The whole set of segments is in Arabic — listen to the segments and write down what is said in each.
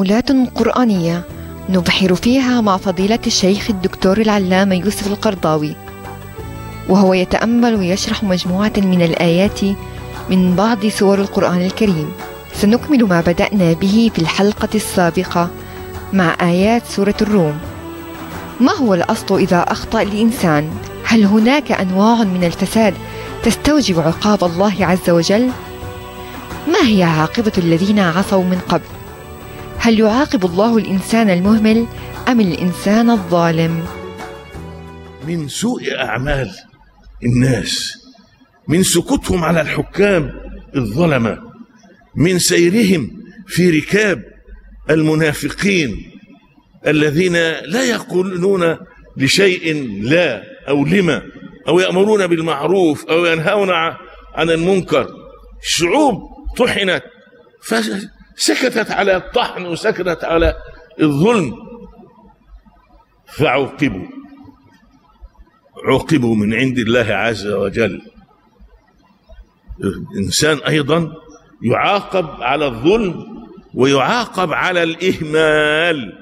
تأملات قرآنية نبحر فيها مع فضيلة الشيخ الدكتور العلامة يوسف القرضاوي وهو يتأمل ويشرح مجموعة من الآيات من بعض سور القرآن الكريم سنكمل ما بدأنا به في الحلقة السابقة مع آيات سورة الروم ما هو الأصل إذا أخطأ الإنسان؟ هل هناك أنواع من الفساد تستوجب عقاب الله عز وجل؟ ما هي عاقبة الذين عصوا من قبل؟ هل يعاقب الله الإنسان المهمل أم الإنسان الظالم؟ من سوء أعمال الناس من سكوتهم على الحكام الظلمة من سيرهم في ركاب المنافقين الذين لا يقولون لشيء لا أو لما أو يأمرون بالمعروف أو ينهون عن المنكر الشعوب طحنت فسكتت على الطحن وسكتت على الظلم. فعوقبوا. عوقبوا من عند الله عز وجل. الإنسان أيضا يعاقب على الظلم ويعاقب على الإهمال.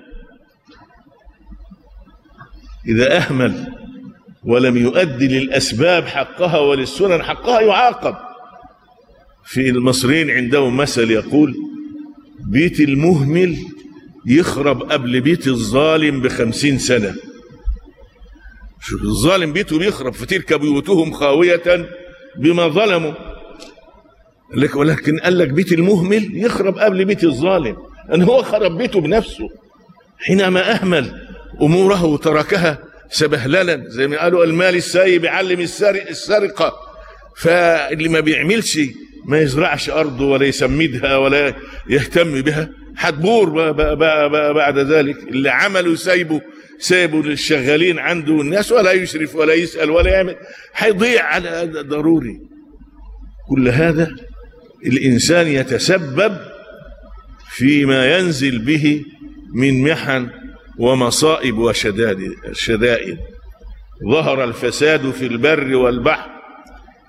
إذا أهمل ولم يؤدي للأسباب حقها وللسنن حقها يعاقب. في المصريين عندهم مثل يقول بيت المهمل يخرب قبل بيت الظالم بخمسين سنة. الظالم بيته بيخرب فتلك بيوتهم خاوية بما ظلموا. لك ولكن قال لك بيت المهمل يخرب قبل بيت الظالم. أن هو خرب بيته بنفسه. حينما أهمل أموره وتركها سبهللا زي ما قالوا المال السايب يعلم السرقة فاللي ما بيعملش ما يزرعش أرضه ولا يسمدها ولا يهتم بها. هتبور بعد ذلك. اللي عمله سايبه سايبه للشغالين عنده الناس ولا يشرف ولا يسأل ولا يعمل. هيضيع على ضروري. كل هذا الإنسان يتسبب فيما ينزل به من محن ومصائب وشدائد ظهر الفساد في البر والبحر.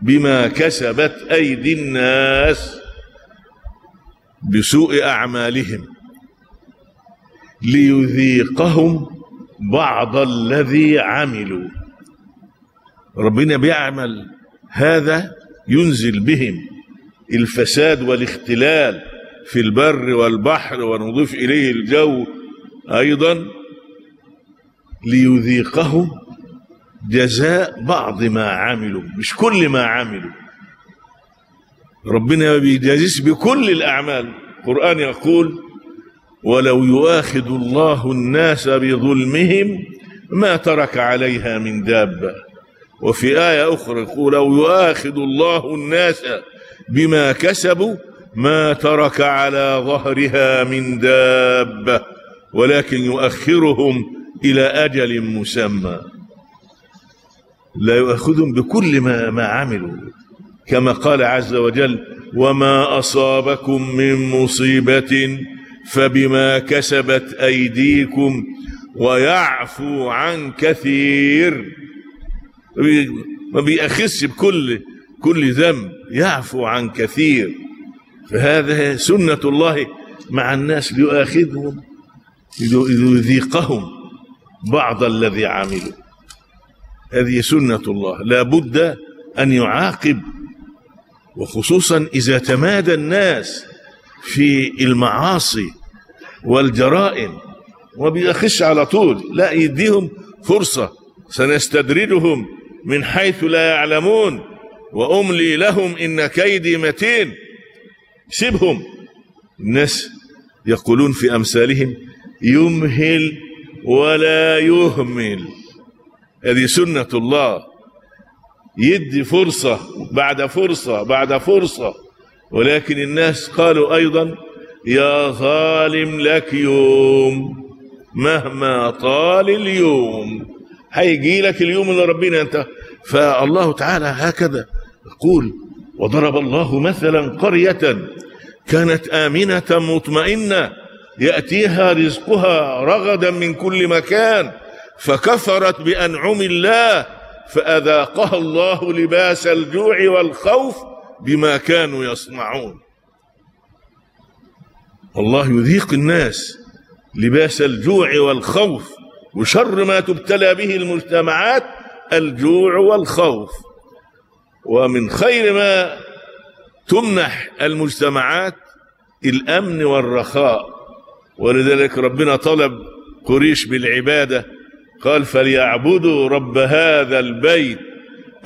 بما كسبت أيدي الناس بسوء أعمالهم ليذيقهم بعض الذي عملوا. ربنا بيعمل هذا ينزل بهم الفساد والاختلال في البر والبحر ونضيف إليه الجو أيضا ليذيقهم جزاء بعض ما عملوا مش كل ما عملوا. ربنا ما بيجازيش بكل الأعمال. القرآن يقول ولو يؤاخذ الله الناس بظلمهم ما ترك عليها من دابة. وفي آية أخرى يقول لو يؤاخذ الله الناس بما كسبوا ما ترك على ظهرها من دابة ولكن يؤخرهم إلى أجل مسمى. لا يؤخذهم بكل ما, ما عملوا. كما قال عز وجل وما أصابكم من مصيبة فبما كسبت أيديكم ويعفو عن كثير. ما بيأخذش بكل كل ذنب يعفو عن كثير. فهذا سنة الله مع الناس ليؤاخذهم ليذيقهم بعض الذي عملوا. هذه سنة الله. لا بد أن يعاقب وخصوصا إذا تمادى الناس في المعاصي والجرائم وما بيأخش على طول لا يديهم فرصة. سنستدرجهم من حيث لا يعلمون. وأملي لهم إن كيدي متين. سيبهم. الناس يقولون في أمثالهم يمهل ولا يهمل. هذه سنة الله. يدي فرصة بعد فرصة بعد فرصة. ولكن الناس قالوا أيضا يا ظالم لك يوم. مهما طال اليوم. هيجي لك اليوم اللي ربنا أنت. فالله تعالى هكذا يقول وضرب الله مثلا قرية كانت آمنة مطمئنة يأتيها رزقها رغدا من كل مكان. فكفرت بأنعم الله فأذاقها الله لباس الجوع والخوف بما كانوا يصنعون. الله يذيق الناس لباس الجوع والخوف وشر ما تبتلى به المجتمعات الجوع والخوف. ومن خير ما تمنح المجتمعات الأمن والرخاء. ولذلك ربنا طلب قريش بالعبادة قال فليعبدوا رب هذا البيت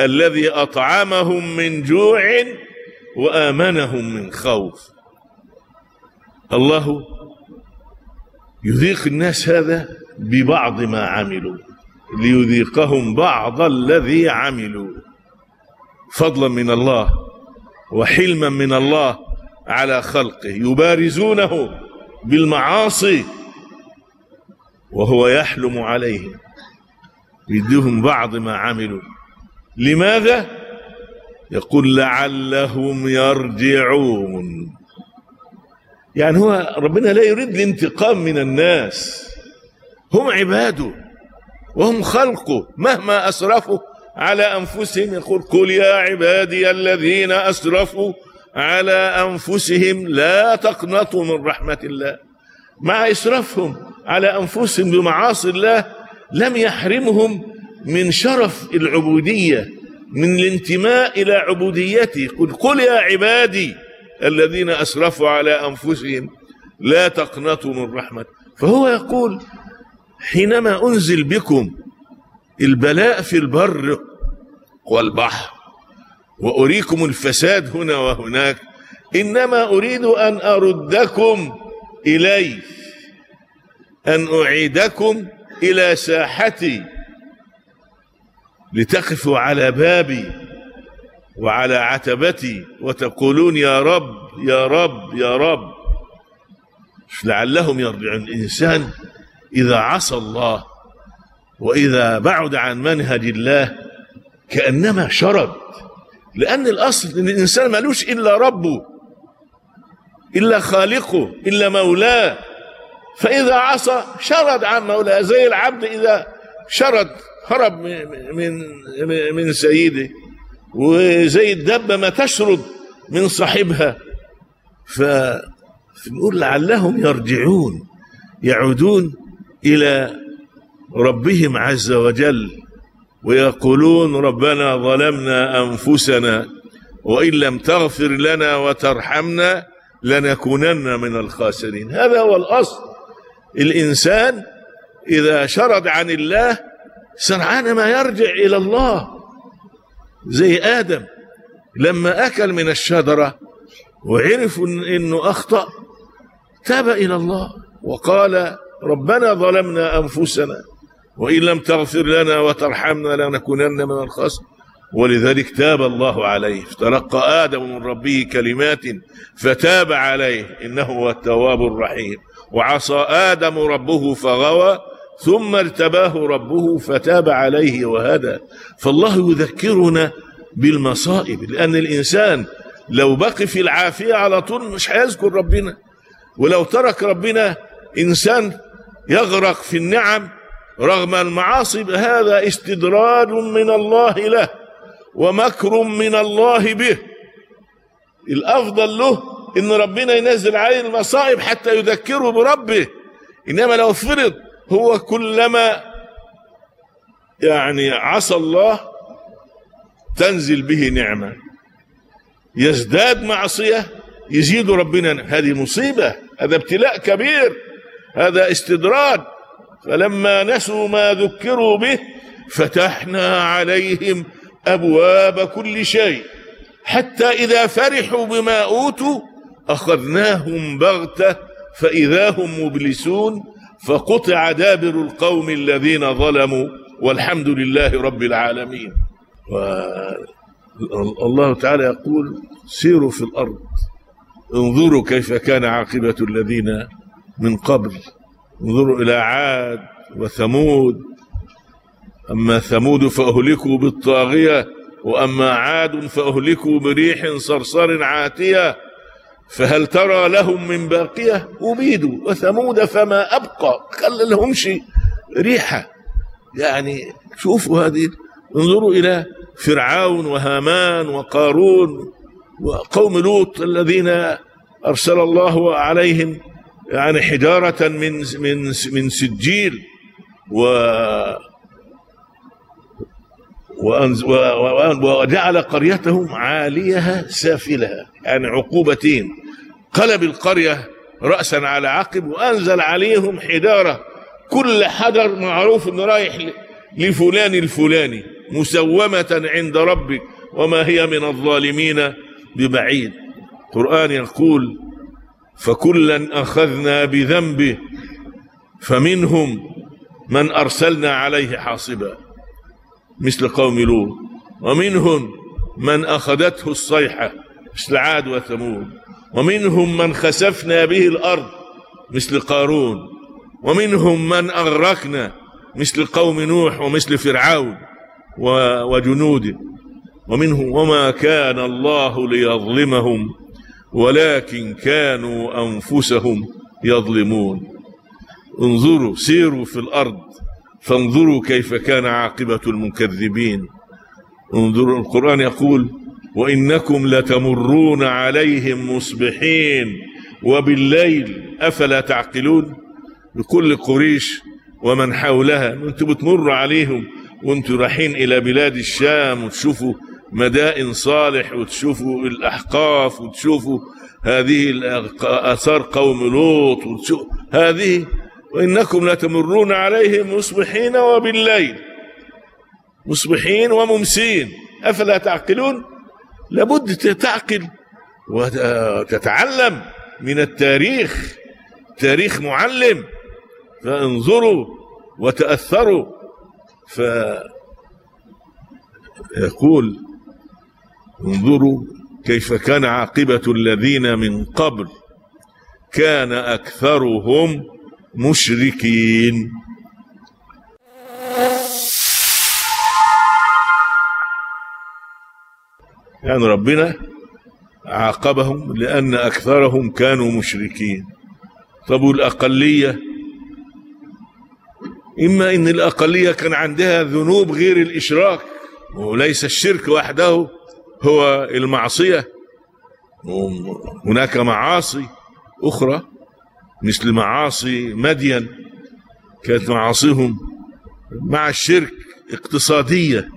الذي أطعمهم من جوع وآمنهم من خوف. الله يذيق الناس هذا ببعض ما عملوا ليذيقهم بعض الذي عملوا. فضلا من الله وحلما من الله على خلقه يبارزونه بالمعاصي وهو يحلم عليهم يديهم بعض ما عملوا. لماذا؟ يقول لعلهم يرجعون. يعني هو ربنا لا يريد الانتقام من الناس. هم عباده وهم خلقه. مهما أسرفوا على أنفسهم يقول قل يا عبادي الذين أسرفوا على أنفسهم لا تقنطوا من رحمة الله. مع إسرافهم على أنفسهم بمعاصي الله لم يحرمهم من شرف العبودية من الانتماء إلى عبوديته قل قل يا عبادي الذين أسرفوا على أنفسهم لا تقنطوا من رحمة. فهو يقول حينما أنزل بكم البلاء في البر والبحر وأريكم الفساد هنا وهناك إنما أريد أن أردكم إلي أن أعيدكم إلى ساحتي لتقفوا على بابي وعلى عتبتي وتقولون يا رب يا رب يا رب. لعلهم يرجعون. الإنسان إذا عصى الله وإذا بعد عن منهج الله كأنما شرد. لأن الأصل أن الإنسان مالوش إلا ربه إلا خالقه إلا مولاه. فإذا عصى شرد عن مولاه زي العبد إذا شرد هرب من من سيده. وزي الدبة ما تشرد من صاحبها. فنقول لعلهم يرجعون يعودون إلى ربهم عز وجل ويقولون ربنا ظلمنا أنفسنا وإن لم تغفر لنا وترحمنا لنكونن من الخاسرين. هذا هو الأصل. الإنسان إذا شرد عن الله سرعان ما يرجع إلى الله. زي آدم لما أكل من الشجرة وعرف إنه أخطأ تاب إلى الله وقال ربنا ظلمنا أنفسنا وإن لم تغفر لنا وترحمنا لنكونن من الخاسرين. ولذلك تاب الله عليه. فتلقى آدم من ربه كلمات فتاب عليه. إنه هو التواب الرحيم. وعصى آدم ربه فغوى ثم ارتباه ربه فتاب عليه وهدى. فالله يذكرنا بالمصائب لأن الإنسان لو بقي في العافية على طول مش هيذكر ربنا. ولو ترك ربنا إنسان يغرق في النعم رغم المعاصي هذا استدراج من الله له ومكر من الله به. الأفضل له إن ربنا ينزل عليه المصائب حتى يذكره بربه. إنما لو فرض هو كلما يعني عصى الله تنزل به نعمة. يزداد معصية يزيد ربنا. هذه مصيبة هذا ابتلاء كبير هذا استدراج. فلما نسوا ما ذكروا به فتحنا عليهم أبواب كل شيء. حتى إذا فرحوا بما أوتوا أخذناهم بغتة فإذا هم مبلسون فقطع دابر القوم الذين ظلموا والحمد لله رب العالمين. الله تعالى يقول سيروا في الأرض انظروا كيف كان عاقبة الذين من قبل انظروا إلى عاد وثمود أما ثمود فأهلكوا بالطاغية وأما عاد فأهلكوا بريح صرصر عاتية فهل ترى لهم من باقية؟ أبيدوا وثمود فما أبقى. خل لهمش ريحة. يعني شوفوا هذه. انظروا إلى فرعون وهامان وقارون وقوم لوط الذين أرسل الله عليهم يعني حجارة من من من سجيل. و- وجعل قريتهم عاليها سافلها يعني عقوبتين. قلب القرية رأسا على عقب وأنزل عليهم حجارة كل حجر معروف إنه رايح لفلان الفلاني مسومة عند ربك وما هي من الظالمين ببعيد. القرآن يقول فكلا أخذنا بذنبه فمنهم من أرسلنا عليه حاصبا. مثل قوم لوط. ومنهم من أخذته الصيحة مثل عاد وثمود. ومنهم من خسفنا به الأرض مثل قارون ومنهم من أغرقنا مثل قوم نوح ومثل فرعون وجنوده. ومنهم وما كان الله ليظلمهم ولكن كانوا أنفسهم يظلمون. انظروا سيروا في الأرض فانظروا كيف كان عاقبة المكذبين. انظروا القرآن يقول وإنكم لتمرون عليهم مصبحين. وبالليل أفلا تعقلون؟ بكل قريش ومن حولها أنتوا بتمروا عليهم وانتوا رايحين إلى بلاد الشام وتشوفوا مدائن صالح وتشوفوا الأحقاف وتشوفوا هذه آثار قوم لوط هذه. وإنكم لتمرون عليهم مصبحين وبالليل. مصبحين وممسين. أفلا تعقلون؟ لابد تعقل وتتعلم من التاريخ تاريخ معلم. فانظروا وتأثروا. فيقول انظروا كيف كان عاقبة الذين من قبل. كان أكثرهم مشركين. يعني ربنا عاقبهم لأن أكثرهم كانوا مشركين. طب والأقلية؟ إما إن الأقلية كان عندها ذنوب غير الإشراك وليس الشرك وحده هو المعصية هناك معاصي أخرى مثل معاصي مدين كانت معاصيهم مع الشرك اقتصادية.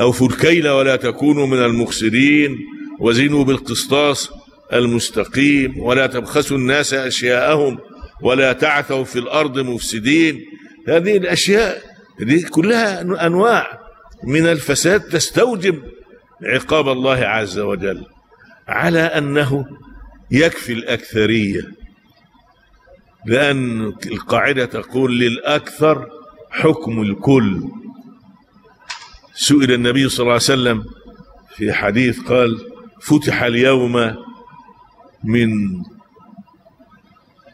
أوفوا الكيل ولا تكونوا من المخسرين وزنوا بالقسطاس المستقيم ولا تبخسوا الناس أشياءهم ولا تعثوا في الأرض مفسدين. هذه الأشياء دي كلها أنواع من الفساد تستوجب عقاب الله عز وجل على أنه يكفي الأكثرية. لأن القاعدة تقول للأكثر حكم الكل. سئل النبي صلى الله عليه وسلم في حديث قال فتح اليوم من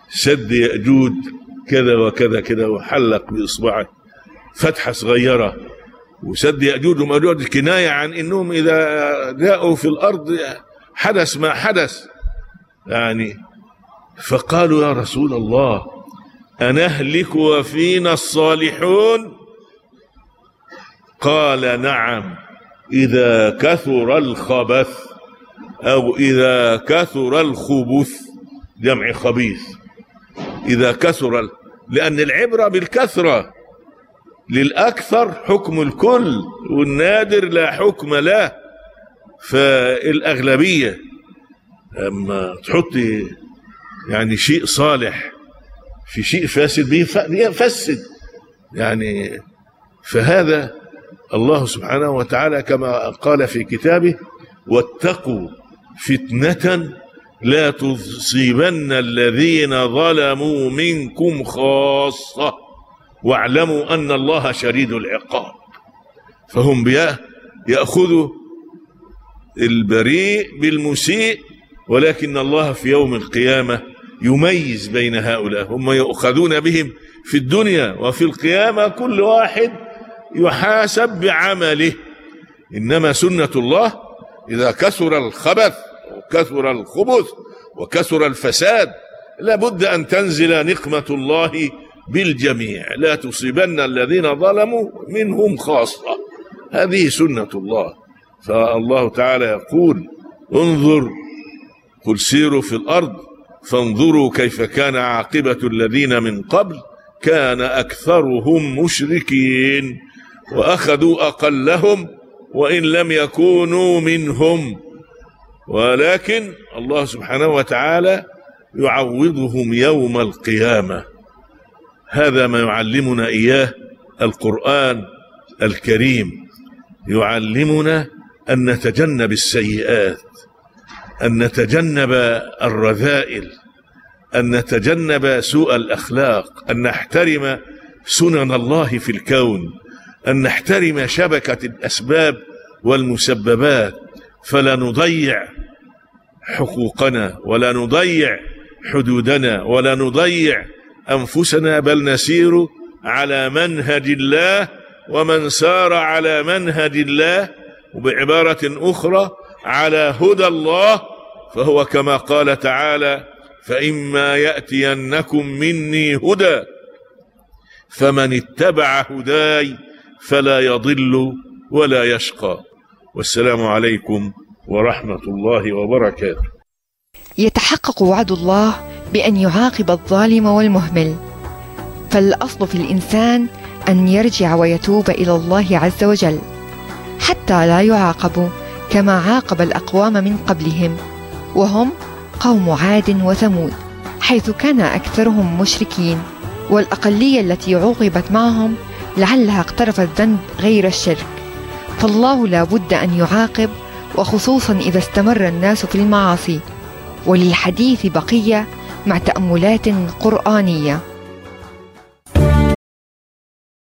سد يأجوج كذا وكذا كذا وحلق بإصبعه فتحة صغيرة وسد يأجوج ومأجوج كناية عن إنهم إذا جاءوا في الأرض حدث ما حدث. يعني فقالوا يا رسول الله أنهلك وفينا الصالحون؟ قال نعم إذا كثر الخبث أو إذا كثر الخبث جمع خبيث إذا كثر. لأن العبرة بالكثرة للأكثر حكم الكل والنادر لا حكم له فالأغلبية أما تحطي يعني شيء صالح في شيء فاسد بيفسد يعني فهذا الله سبحانه وتعالى كما قال في كتابه واتقوا فتنة لا تصيبن الذين ظلموا منكم خاصة واعلموا أن الله شديد العقاب. فهم يأخذوا البريء بالمسيء ولكن الله في يوم القيامة يميز بين هؤلاء هم يؤخذون بهم في الدنيا وفي القيامة كل واحد يحاسب بعمله. إنما سنة الله إذا كثر الخبث وكثر الخبث وكثر الفساد لابد أن تنزل نقمة الله بالجميع. لا تصيبن الذين ظلموا منهم خاصة. هذه سنة الله. فالله تعالى يقول انظر قل سيروا في الأرض فانظروا كيف كان عاقبة الذين من قبل كان أكثرهم مشركين. وأخذوا أقلهم وإن لم يكونوا منهم. ولكن الله سبحانه وتعالى يعوضهم يوم القيامة. هذا ما يعلمنا إياه القرآن الكريم. يعلمنا أن نتجنب السيئات أن نتجنب الرذائل أن نتجنب سوء الأخلاق أن نحترم سنن الله في الكون. أن نحترم شبكة الأسباب والمسببات فلا نضيع حقوقنا ولا نضيع حدودنا ولا نضيع أنفسنا بل نسير على منهج الله ومن سار على منهج الله وبعباره أخرى على هدى الله فهو كما قال تعالى فإما يأتينكم مني هدى فمن اتبع هداي فلا يضل ولا يشقى. والسلام عليكم ورحمة الله وبركاته. يتحقق وعد الله بأن يعاقب الظالم والمهمل. فالأصل في الإنسان أن يرجع ويتوب إلى الله عز وجل حتى لا يعاقبوا كما عاقب الأقوام من قبلهم وهم قوم عاد وثمود حيث كان أكثرهم مشركين والأقلية التي عوقبت معهم لعلها اقترفت ذنب غير الشرك. فالله لا بد أن يعاقب وخصوصا إذا استمر الناس في المعاصي. وللحديث بقية مع تأملات قرآنية.